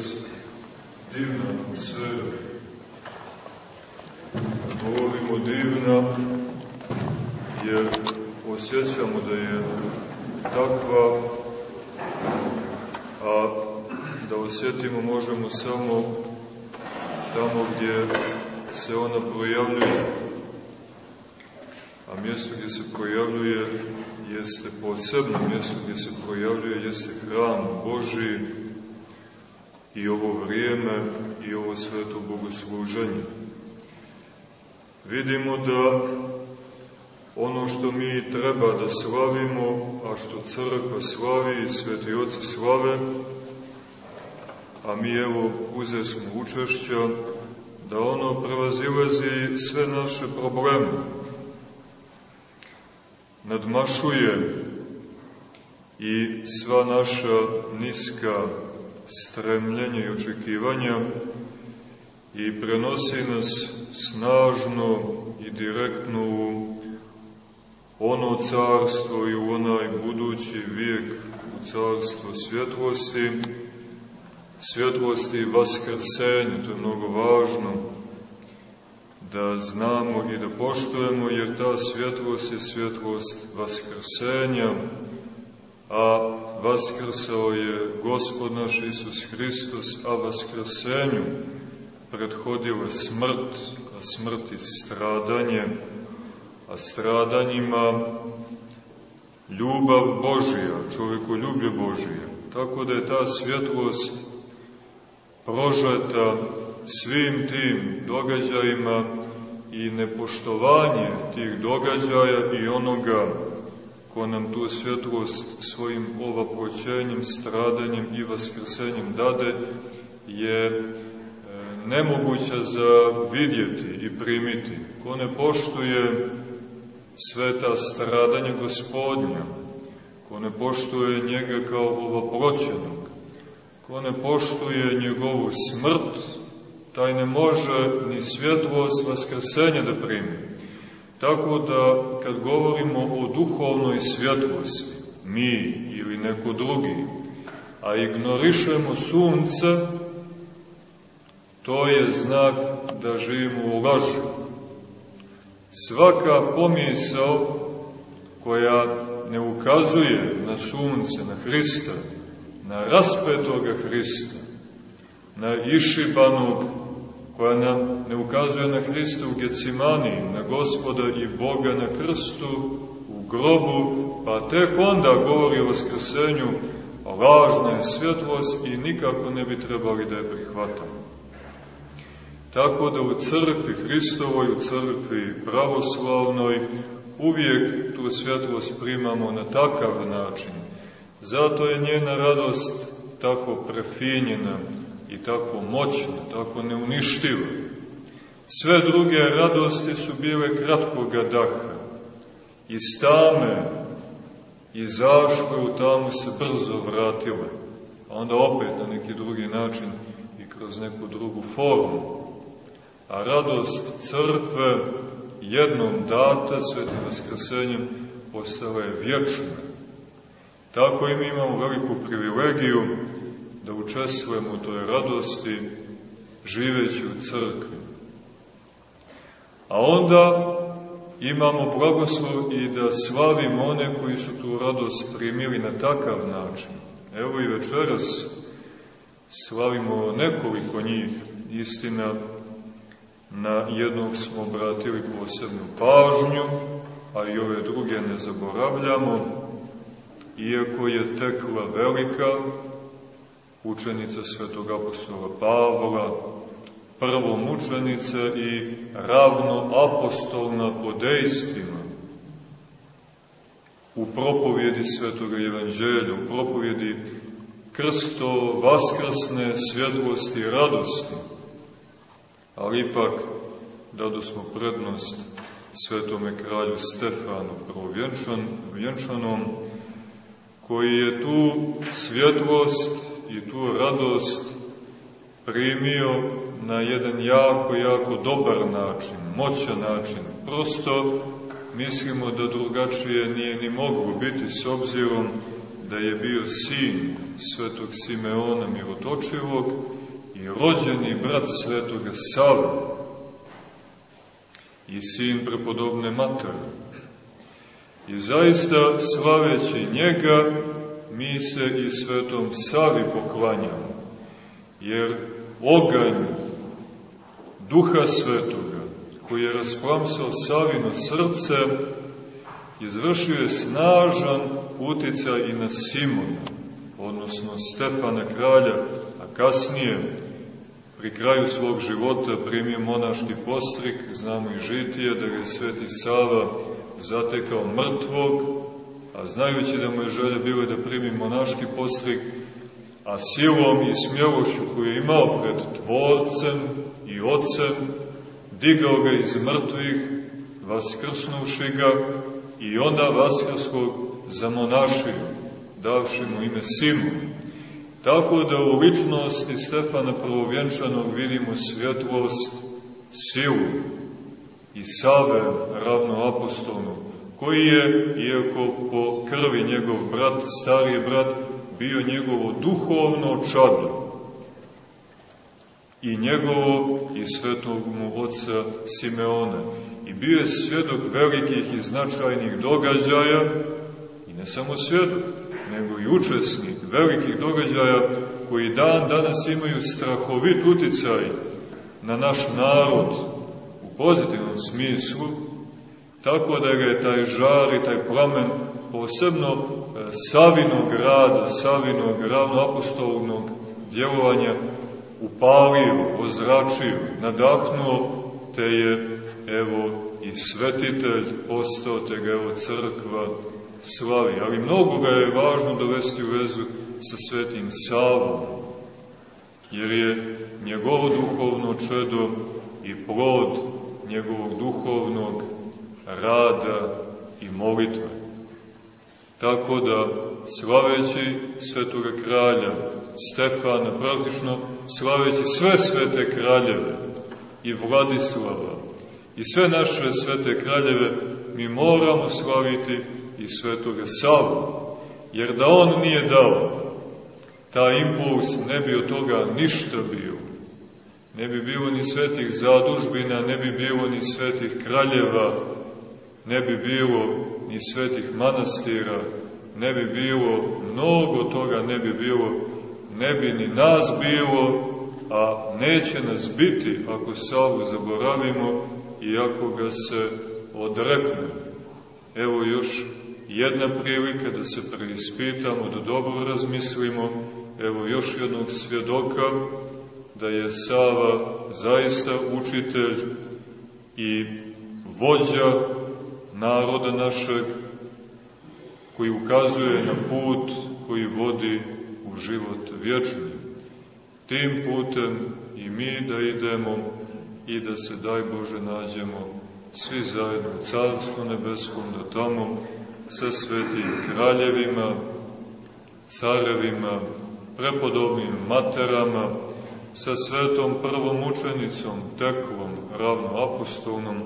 večeras divna atmosfera. Govorimo divna, jer osjećamo da je takva, a da osjetimo možemo samo tamo gdje se ona projavljuje. A mjesto gdje se projavljuje jeste posebno mjesto gdje se projavljuje, jeste hram Boži i ovo vrijeme i ovo sveto bogosluženje. Vidimo da ono što mi treba da slavimo, a što crkva slavi i sveti oci slave, a mi evo uze smo učešća, da ono prevazilazi sve naše probleme, nadmašuje i sva naša niska stremljenja i očekivanja i prenosi nas snažno i direktno u ono carstvo i u onaj budući vijek u carstvo svjetlosti, svjetlosti i vaskrsenja, to je mnogo važno, da znamo i da poštujemo, jer ta svjetlost je svjetlost vaskrsenja, a vaskrsao je Gospod naš Isus Hristos, a vaskrsenju prethodila smrt, a smrti stradanje, a stradanjima ljubav Božija, čovjekoljublje Božije. Tako da je ta svjetlost prožeta svim tim događajima i nepoštovanje tih događaja i onoga ko nam tu svjetlost svojim ovaproćenjem, stradanjem i vaskrsenjem dade, je e, nemoguća za vidjeti i primiti. Ko ne poštuje sveta stradanja gospodnja, ko ne poštuje njega kao ovaproćenog, ko ne poštuje njegovu smrt, taj ne može ni svjetlost vaskrsenja da primi. Tako da, kad govorimo o duhovnoj svjetlosti, mi ili neko drugi, a ignorišemo sunce, to je znak da živimo u laži. Svaka pomisao koja ne ukazuje na sunce, na Hrista, na raspetoga Hrista, na išibanog koja nam ne ukazuje na Hrista u Gecimani, na gospoda i Boga na krstu, u grobu, pa tek onda govori o vaskrsenju, lažna je svjetlost i nikako ne bi trebali da je prihvatamo. Tako da u crkvi Hristovoj, u crkvi pravoslavnoj, uvijek tu svjetlost primamo na takav način. Zato je njena radost tako prefinjena, i tako moćna, tako neuništiva. Sve druge radosti su bile kratkoga daha. Iz tame izašle, u tamu se brzo vratile, a onda opet na neki drugi način i kroz neku drugu formu. A radost crkve jednom data svetim vaskrsenjem postala je vječna. Tako i mi imamo veliku privilegiju da učestvujemo u toj radosti živeći u crkvi. A onda imamo blagoslov i da slavimo one koji su tu radost primili na takav način. Evo i večeras slavimo nekoliko njih. Istina, na jednog smo obratili posebnu pažnju, a i ove druge ne zaboravljamo, iako je tekla velika učenica svetog apostola Pavla, prvo mučenica i ravno apostolna po dejstvima. U propovjedi svetoga evanđelja, u propovjedi krsto vaskrsne svjetlosti i radosti, ali ipak dado smo prednost svetome kralju Stefanu prvovjenčan, vjenčanom, koji je tu svjetlost i tu radost primio na jedan jako, jako dobar način, moćan način. Prosto mislimo da drugačije nije ni moglo biti s obzirom da je bio sin svetog Simeona Mirotočivog i rođeni brat svetoga Sava i sin prepodobne matere. I zaista, slaveći njega, mi se i svetom Savi poklanjamo, jer oganj Duha Svetoga, koji je rasplamsao Savino srce, izvršio je snažan uticaj i na Simona, odnosno Stefana kralja, a kasnije, pri kraju svog života, primio monaški postrik, znamo i žitije, da ga je sveti Sava zatekao mrtvog, a znajući da mu je želja bilo da primi monaški postrik, a silom i smjelošću koju je imao pred Tvorcem i Otcem, digao ga iz mrtvih, vaskrsnuši ga i onda vaskrskog zamonašio, davši mu ime Simu. Tako da u ličnosti Stefana Prvovjenčanog vidimo svjetlost, silu i Save ravnoapostolnog, koji je, iako po krvi njegov brat, stariji brat, bio njegovo duhovno čado i njegovo i svetog mu oca Simeona. I bio je svjedok velikih i značajnih događaja, i ne samo svjedok, nego i učesnik velikih događaja koji dan danas imaju strahovit uticaj na naš narod u pozitivnom smislu, tako da ga je taj žar i taj plamen posebno e, Savinog rada, Savinog ravnoapostolnog djelovanja upalio, ozračio, nadahnuo, te je, evo, i svetitelj postao, te ga evo crkva slavi. Ali mnogo ga je važno dovesti u vezu sa svetim Savom, jer je njegovo duhovno čedo i plod njegovog duhovnog rada i molitve. Tako da, slaveći svetoga kralja Stefana, praktično slaveći sve svete kraljeve i Vladislava i sve naše svete kraljeve, mi moramo slaviti i svetoga Savu, jer da on nije dao taj impuls, ne bi od toga ništa bilo. Ne bi bilo ni svetih zadužbina, ne bi bilo ni svetih kraljeva, ne bi bilo ni svetih manastira, ne bi bilo, mnogo toga ne bi bilo, ne bi ni nas bilo, a neće nas biti ako Savu zaboravimo i ako ga se odreknemo. Evo još jedna prilika da se preispitamo, da dobro razmislimo, evo još jednog svjedoka da je Sava zaista učitelj i vođa naroda našeg, koji ukazuje na put koji vodi u život vječni. Tim putem i mi da idemo i da se, daj Bože, nađemo svi zajedno u Carstvu Nebeskom, da tamo sa svetim kraljevima, carevima, prepodobnim materama, sa svetom prvom učenicom, teklom, ravno apostolnom,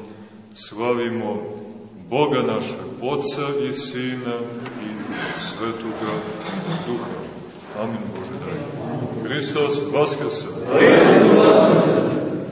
slavimo Boga našeg, Otca i Sina i Svetoga Duha. Amin Bože dragi. Hristos Vaskrse. Hristos Vaskrse.